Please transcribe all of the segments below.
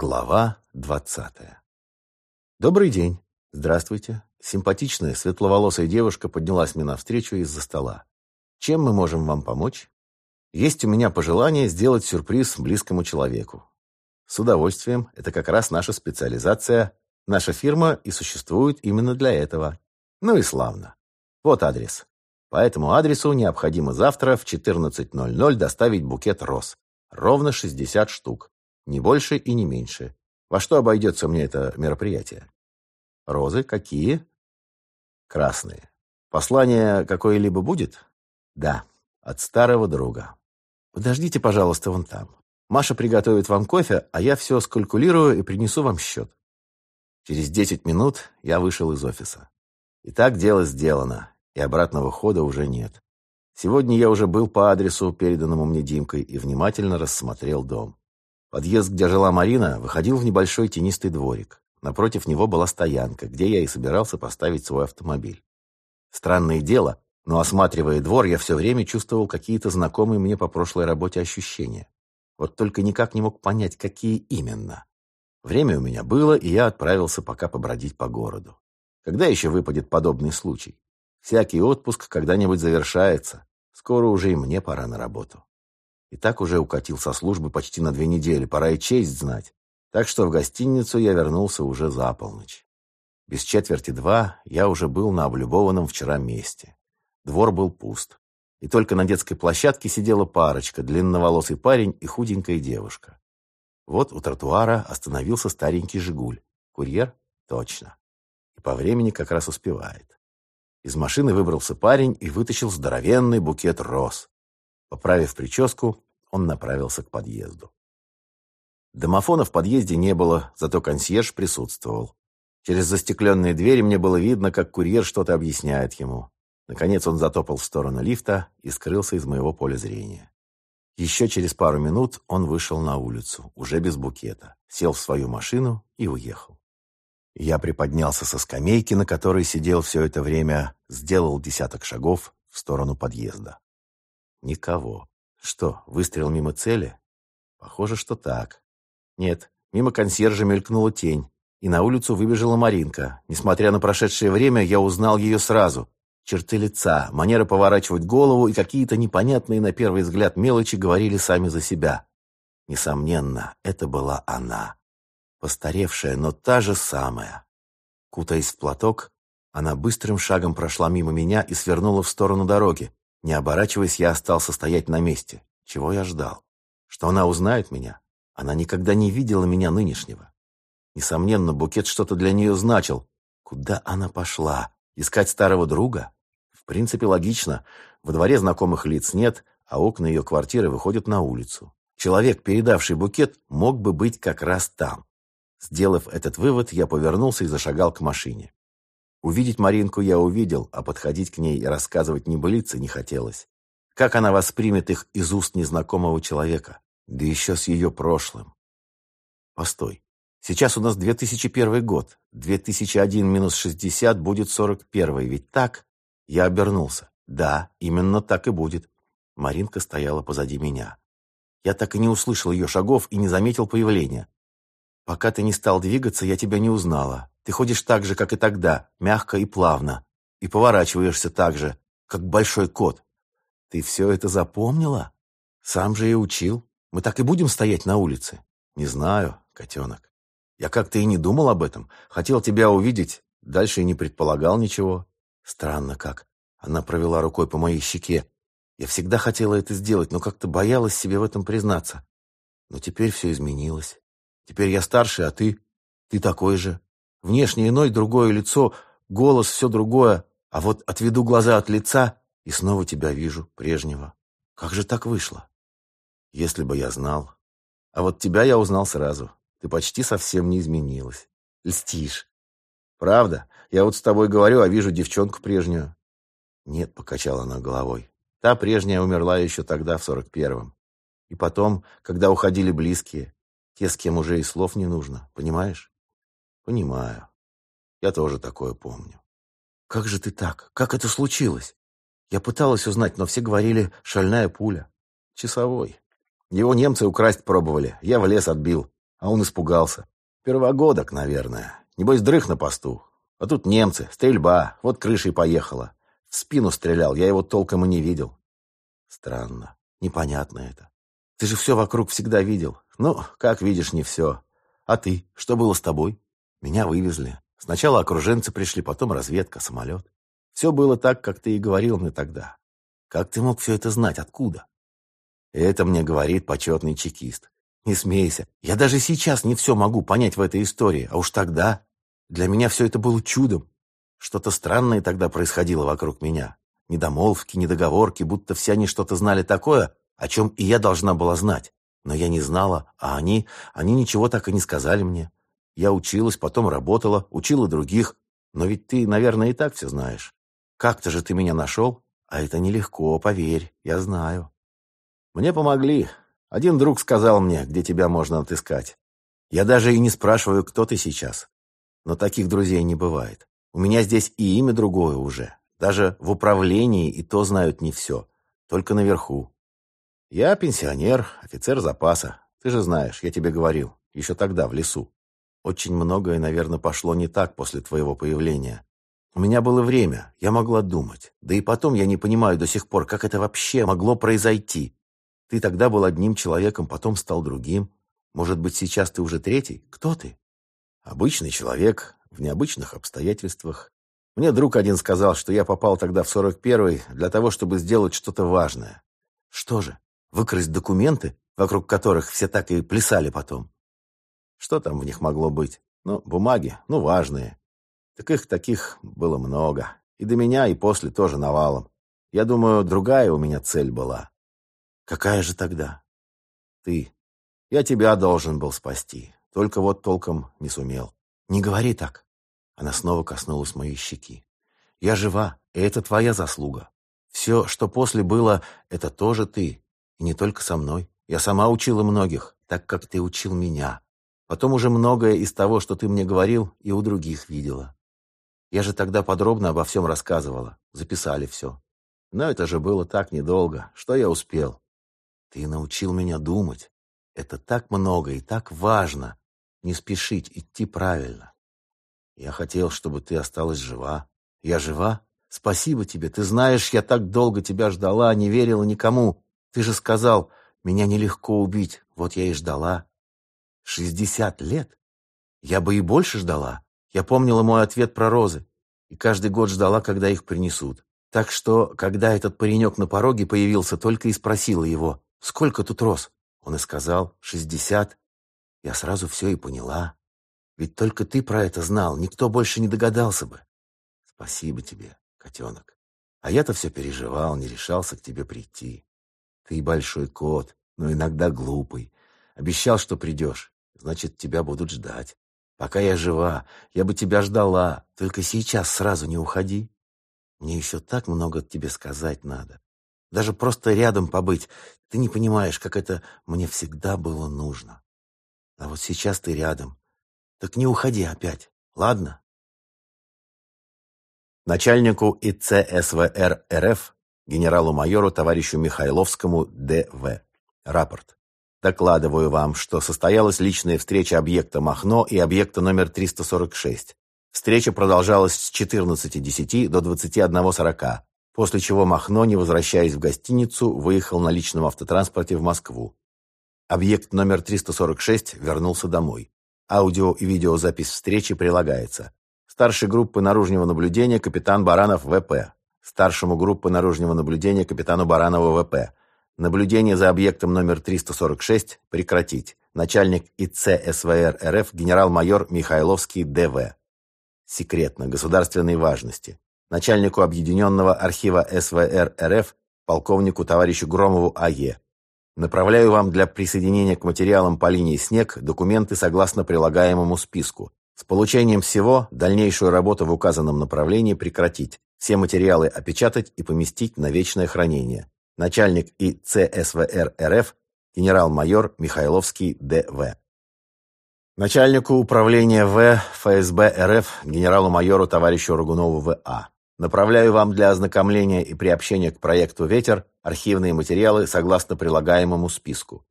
Глава двадцатая. Добрый день. Здравствуйте. Симпатичная, светловолосая девушка поднялась мне навстречу из-за стола. Чем мы можем вам помочь? Есть у меня пожелание сделать сюрприз близкому человеку. С удовольствием. Это как раз наша специализация. Наша фирма и существует именно для этого. Ну и славно. Вот адрес. По этому адресу необходимо завтра в 14.00 доставить букет роз. Ровно 60 штук. Не больше и не меньше. Во что обойдется мне это мероприятие? Розы какие? Красные. Послание какое-либо будет? Да, от старого друга. Подождите, пожалуйста, вон там. Маша приготовит вам кофе, а я все скалькулирую и принесу вам счет. Через десять минут я вышел из офиса. Итак, дело сделано, и обратного хода уже нет. Сегодня я уже был по адресу, переданному мне Димкой, и внимательно рассмотрел дом. Подъезд, где жила Марина, выходил в небольшой тенистый дворик. Напротив него была стоянка, где я и собирался поставить свой автомобиль. Странное дело, но осматривая двор, я все время чувствовал какие-то знакомые мне по прошлой работе ощущения. Вот только никак не мог понять, какие именно. Время у меня было, и я отправился пока побродить по городу. Когда еще выпадет подобный случай? Всякий отпуск когда-нибудь завершается. Скоро уже и мне пора на работу. И так уже укатил со службы почти на две недели, пора и честь знать. Так что в гостиницу я вернулся уже за полночь. Без четверти два я уже был на облюбованном вчера месте. Двор был пуст. И только на детской площадке сидела парочка, длинноволосый парень и худенькая девушка. Вот у тротуара остановился старенький «Жигуль». Курьер? Точно. И по времени как раз успевает. Из машины выбрался парень и вытащил здоровенный букет роз. Поправив прическу, он направился к подъезду. Домофона в подъезде не было, зато консьерж присутствовал. Через застекленные двери мне было видно, как курьер что-то объясняет ему. Наконец он затопал в сторону лифта и скрылся из моего поля зрения. Еще через пару минут он вышел на улицу, уже без букета, сел в свою машину и уехал. Я приподнялся со скамейки, на которой сидел все это время, сделал десяток шагов в сторону подъезда. Никого. Что, выстрел мимо цели? Похоже, что так. Нет, мимо консьержа мелькнула тень, и на улицу выбежала Маринка. Несмотря на прошедшее время, я узнал ее сразу. Черты лица, манера поворачивать голову и какие-то непонятные на первый взгляд мелочи говорили сами за себя. Несомненно, это была она. Постаревшая, но та же самая. Кутаясь в платок, она быстрым шагом прошла мимо меня и свернула в сторону дороги. Не оборачиваясь, я остался стоять на месте. Чего я ждал? Что она узнает меня? Она никогда не видела меня нынешнего. Несомненно, букет что-то для нее значил. Куда она пошла? Искать старого друга? В принципе, логично. Во дворе знакомых лиц нет, а окна ее квартиры выходят на улицу. Человек, передавший букет, мог бы быть как раз там. Сделав этот вывод, я повернулся и зашагал к машине. Увидеть Маринку я увидел, а подходить к ней и рассказывать небылицы не хотелось. Как она воспримет их из уст незнакомого человека? Да еще с ее прошлым. Постой. Сейчас у нас 2001 год. 2001 минус 60 будет 41, ведь так? Я обернулся. Да, именно так и будет. Маринка стояла позади меня. Я так и не услышал ее шагов и не заметил появления. Пока ты не стал двигаться, я тебя не узнала. Ты ходишь так же, как и тогда, мягко и плавно. И поворачиваешься так же, как большой кот. Ты все это запомнила? Сам же и учил. Мы так и будем стоять на улице? Не знаю, котенок. Я как-то и не думал об этом. Хотел тебя увидеть, дальше и не предполагал ничего. Странно как. Она провела рукой по моей щеке. Я всегда хотела это сделать, но как-то боялась себе в этом признаться. Но теперь все изменилось. Теперь я старше, а ты? Ты такой же. Внешне иной, другое лицо, голос, все другое. А вот отведу глаза от лица и снова тебя вижу, прежнего. Как же так вышло? Если бы я знал. А вот тебя я узнал сразу. Ты почти совсем не изменилась. Льстишь. Правда? Я вот с тобой говорю, а вижу девчонку прежнюю. Нет, покачала она головой. Та прежняя умерла еще тогда, в сорок первом. И потом, когда уходили близкие, те, с кем уже и слов не нужно, понимаешь? Понимаю. Я тоже такое помню. Как же ты так? Как это случилось? Я пыталась узнать, но все говорили «шальная пуля». Часовой. Его немцы украсть пробовали. Я в лес отбил. А он испугался. Первогодок, наверное. Небось, дрых на посту. А тут немцы, стрельба, вот крышей поехала. В спину стрелял, я его толком и не видел. Странно, непонятно это. Ты же все вокруг всегда видел. Ну, как видишь, не все. А ты, что было с тобой? Меня вывезли. Сначала окруженцы пришли, потом разведка, самолет. Все было так, как ты и говорил мне тогда. Как ты мог все это знать? Откуда? Это мне говорит почетный чекист. Не смейся. Я даже сейчас не все могу понять в этой истории, а уж тогда... Для меня все это было чудом. Что-то странное тогда происходило вокруг меня. Недомолвки, недоговорки, будто все они что-то знали такое, о чем и я должна была знать. Но я не знала, а они... Они ничего так и не сказали мне. Я училась, потом работала, учила других. Но ведь ты, наверное, и так все знаешь. Как-то же ты меня нашел? А это нелегко, поверь, я знаю. Мне помогли. Один друг сказал мне, где тебя можно отыскать. Я даже и не спрашиваю, кто ты сейчас. Но таких друзей не бывает. У меня здесь и имя другое уже. Даже в управлении и то знают не все. Только наверху. Я пенсионер, офицер запаса. Ты же знаешь, я тебе говорил. Еще тогда, в лесу. Очень многое, наверное, пошло не так после твоего появления. У меня было время, я могла думать. Да и потом я не понимаю до сих пор, как это вообще могло произойти. Ты тогда был одним человеком, потом стал другим. Может быть, сейчас ты уже третий? Кто ты? Обычный человек, в необычных обстоятельствах. Мне друг один сказал, что я попал тогда в 41-й для того, чтобы сделать что-то важное. Что же, выкрасть документы, вокруг которых все так и плясали потом? Что там в них могло быть? Ну, бумаги, ну, важные. Так их таких было много. И до меня, и после тоже навалом. Я думаю, другая у меня цель была. Какая же тогда? Ты. Я тебя должен был спасти. Только вот толком не сумел. Не говори так. Она снова коснулась моей щеки. Я жива, и это твоя заслуга. Все, что после было, это тоже ты. И не только со мной. Я сама учила многих, так как ты учил меня. Потом уже многое из того, что ты мне говорил, и у других видела. Я же тогда подробно обо всем рассказывала. Записали все. Но это же было так недолго. Что я успел? Ты научил меня думать. Это так много и так важно не спешить, идти правильно. Я хотел, чтобы ты осталась жива. Я жива? Спасибо тебе. Ты знаешь, я так долго тебя ждала, не верила никому. Ты же сказал, меня нелегко убить. Вот я и ждала. Шестьдесят лет? Я бы и больше ждала. Я помнила мой ответ про розы. И каждый год ждала, когда их принесут. Так что, когда этот паренек на пороге появился, только и спросила его, сколько тут роз? Он и сказал, шестьдесят. Я сразу все и поняла. Ведь только ты про это знал, никто больше не догадался бы. Спасибо тебе, котенок. А я-то все переживал, не решался к тебе прийти. Ты большой кот, но иногда глупый. Обещал, что придешь, значит, тебя будут ждать. Пока я жива, я бы тебя ждала, только сейчас сразу не уходи. Мне еще так много тебе сказать надо. Даже просто рядом побыть. Ты не понимаешь, как это мне всегда было нужно. А вот сейчас ты рядом. Так не уходи опять, ладно? Начальнику ИЦСВР РФ, генералу-майору товарищу Михайловскому Д.В. Рапорт. Докладываю вам, что состоялась личная встреча объекта Махно и объекта номер 346. Встреча продолжалась с 14.10 до 21.40, после чего Махно, не возвращаясь в гостиницу, выехал на личном автотранспорте в Москву. Объект номер 346 вернулся домой. Аудио и видеозапись встречи прилагается. Старший группы наружного наблюдения капитан Баранов ВП. Старшему группы наружного наблюдения капитану Баранову ВП. Наблюдение за объектом номер 346 прекратить. Начальник ИЦ СВР РФ генерал-майор Михайловский ДВ. Секретно, государственной важности. Начальнику Объединенного архива СВР РФ полковнику товарищу Громову А.Е. Направляю вам для присоединения к материалам по линии «Снег» документы согласно прилагаемому списку. С получением всего дальнейшую работу в указанном направлении прекратить. Все материалы опечатать и поместить на вечное хранение. Начальник ИЦСВР РФ генерал-майор Михайловский Д.В. Начальнику управления В ФСБ РФ генералу-майору товарищу Рогунову В.А. Направляю вам для ознакомления и приобщения к проекту «Ветер» архивные материалы согласно прилагаемому списку.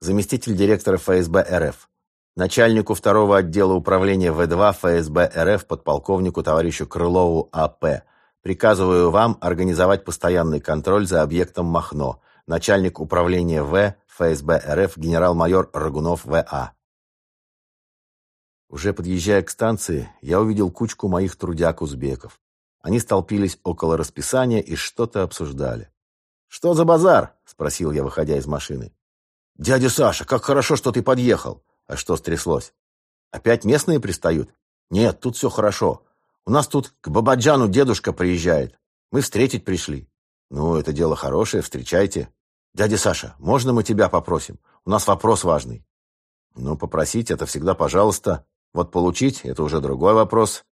Заместитель директора ФСБ РФ. начальнику второго отдела управления В2 ФСБ РФ подполковнику товарищу Крылову А.П. Приказываю вам организовать постоянный контроль за объектом Махно. Начальник управления В ФСБ РФ генерал-майор Рагунов В.А. Уже подъезжая к станции, я увидел кучку моих трудяг-узбеков. Они столпились около расписания и что-то обсуждали. «Что за базар?» — спросил я, выходя из машины. «Дядя Саша, как хорошо, что ты подъехал!» «А что стряслось?» «Опять местные пристают?» «Нет, тут все хорошо. У нас тут к Бабаджану дедушка приезжает. Мы встретить пришли». «Ну, это дело хорошее, встречайте». «Дядя Саша, можно мы тебя попросим? У нас вопрос важный». «Ну, попросить — это всегда пожалуйста. Вот получить — это уже другой вопрос.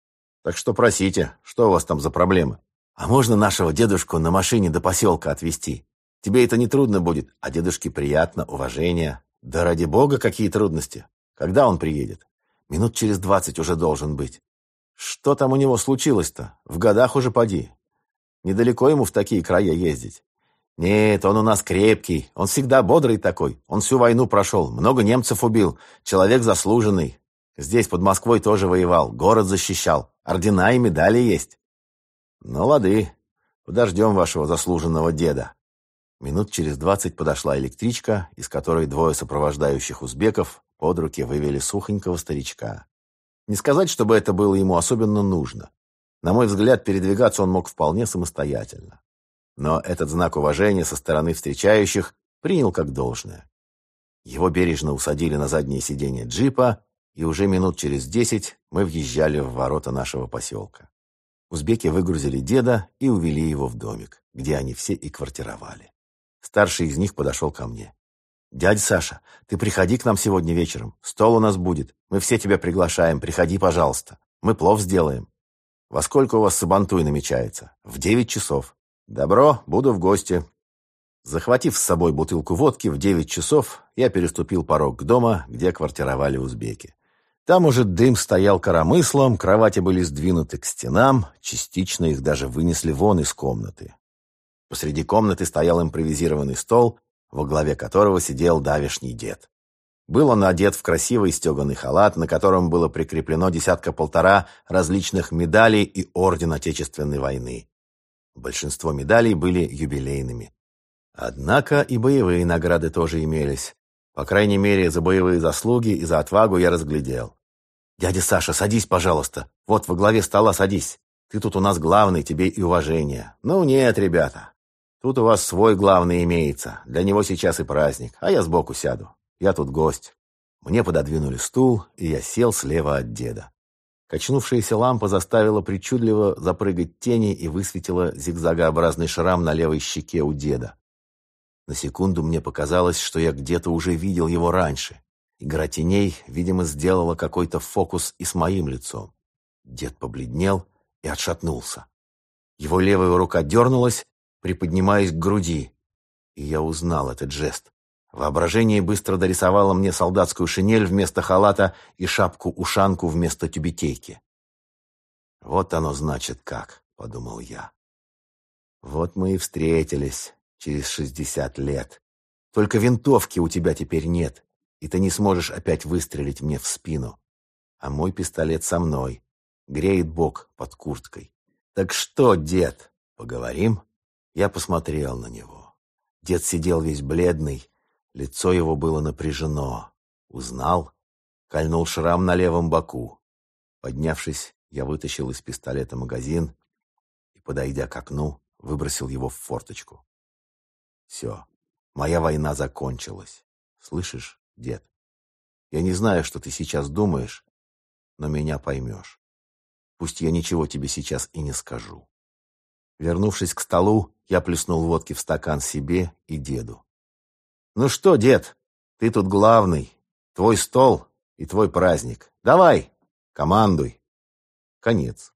Так что просите, что у вас там за проблемы? А можно нашего дедушку на машине до поселка отвезти? Тебе это не трудно будет, а дедушке приятно, уважение. Да ради бога, какие трудности. Когда он приедет? Минут через двадцать уже должен быть. Что там у него случилось-то? В годах уже поди. Недалеко ему в такие края ездить. Нет, он у нас крепкий, он всегда бодрый такой. Он всю войну прошел, много немцев убил, человек заслуженный. Здесь, под Москвой, тоже воевал, город защищал. Ордена и медали есть. Ну, лады. Подождем вашего заслуженного деда. Минут через двадцать подошла электричка, из которой двое сопровождающих узбеков под руки вывели сухонького старичка. Не сказать, чтобы это было ему особенно нужно. На мой взгляд, передвигаться он мог вполне самостоятельно. Но этот знак уважения со стороны встречающих принял как должное. Его бережно усадили на заднее сиденье джипа, и уже минут через десять мы въезжали в ворота нашего поселка. Узбеки выгрузили деда и увели его в домик, где они все и квартировали. Старший из них подошел ко мне. «Дядя Саша, ты приходи к нам сегодня вечером. Стол у нас будет. Мы все тебя приглашаем. Приходи, пожалуйста. Мы плов сделаем». «Во сколько у вас сабантуй намечается?» «В девять часов». «Добро, буду в гости». Захватив с собой бутылку водки, в девять часов я переступил порог дома, где квартировали узбеки. Там уже дым стоял коромыслом, кровати были сдвинуты к стенам, частично их даже вынесли вон из комнаты. Посреди комнаты стоял импровизированный стол, во главе которого сидел давишний дед. Был он одет в красивый стеганый халат, на котором было прикреплено десятка-полтора различных медалей и орден Отечественной войны. Большинство медалей были юбилейными. Однако и боевые награды тоже имелись. По крайней мере, за боевые заслуги и за отвагу я разглядел. «Дядя Саша, садись, пожалуйста. Вот во главе стола садись. Ты тут у нас главный, тебе и уважение». «Ну нет, ребята. Тут у вас свой главный имеется. Для него сейчас и праздник. А я сбоку сяду. Я тут гость». Мне пододвинули стул, и я сел слева от деда. Качнувшаяся лампа заставила причудливо запрыгать тени и высветила зигзагообразный шрам на левой щеке у деда. На секунду мне показалось, что я где-то уже видел его раньше. Игра теней, видимо, сделала какой-то фокус и с моим лицом. Дед побледнел и отшатнулся. Его левая рука дернулась, приподнимаясь к груди. И я узнал этот жест. Воображение быстро дорисовало мне солдатскую шинель вместо халата и шапку-ушанку вместо тюбетейки. «Вот оно значит как», — подумал я. «Вот мы и встретились через шестьдесят лет. Только винтовки у тебя теперь нет, и ты не сможешь опять выстрелить мне в спину. А мой пистолет со мной, греет бок под курткой. Так что, дед, поговорим? Я посмотрел на него. Дед сидел весь бледный, лицо его было напряжено. Узнал? Кольнул шрам на левом боку. Поднявшись, я вытащил из пистолета магазин и, подойдя к окну, выбросил его в форточку. Все, моя война закончилась. Слышишь, дед? Я не знаю, что ты сейчас думаешь, но меня поймешь. Пусть я ничего тебе сейчас и не скажу. Вернувшись к столу, я плеснул водки в стакан себе и деду. «Ну что, дед, ты тут главный. Твой стол и твой праздник. Давай, командуй». Конец.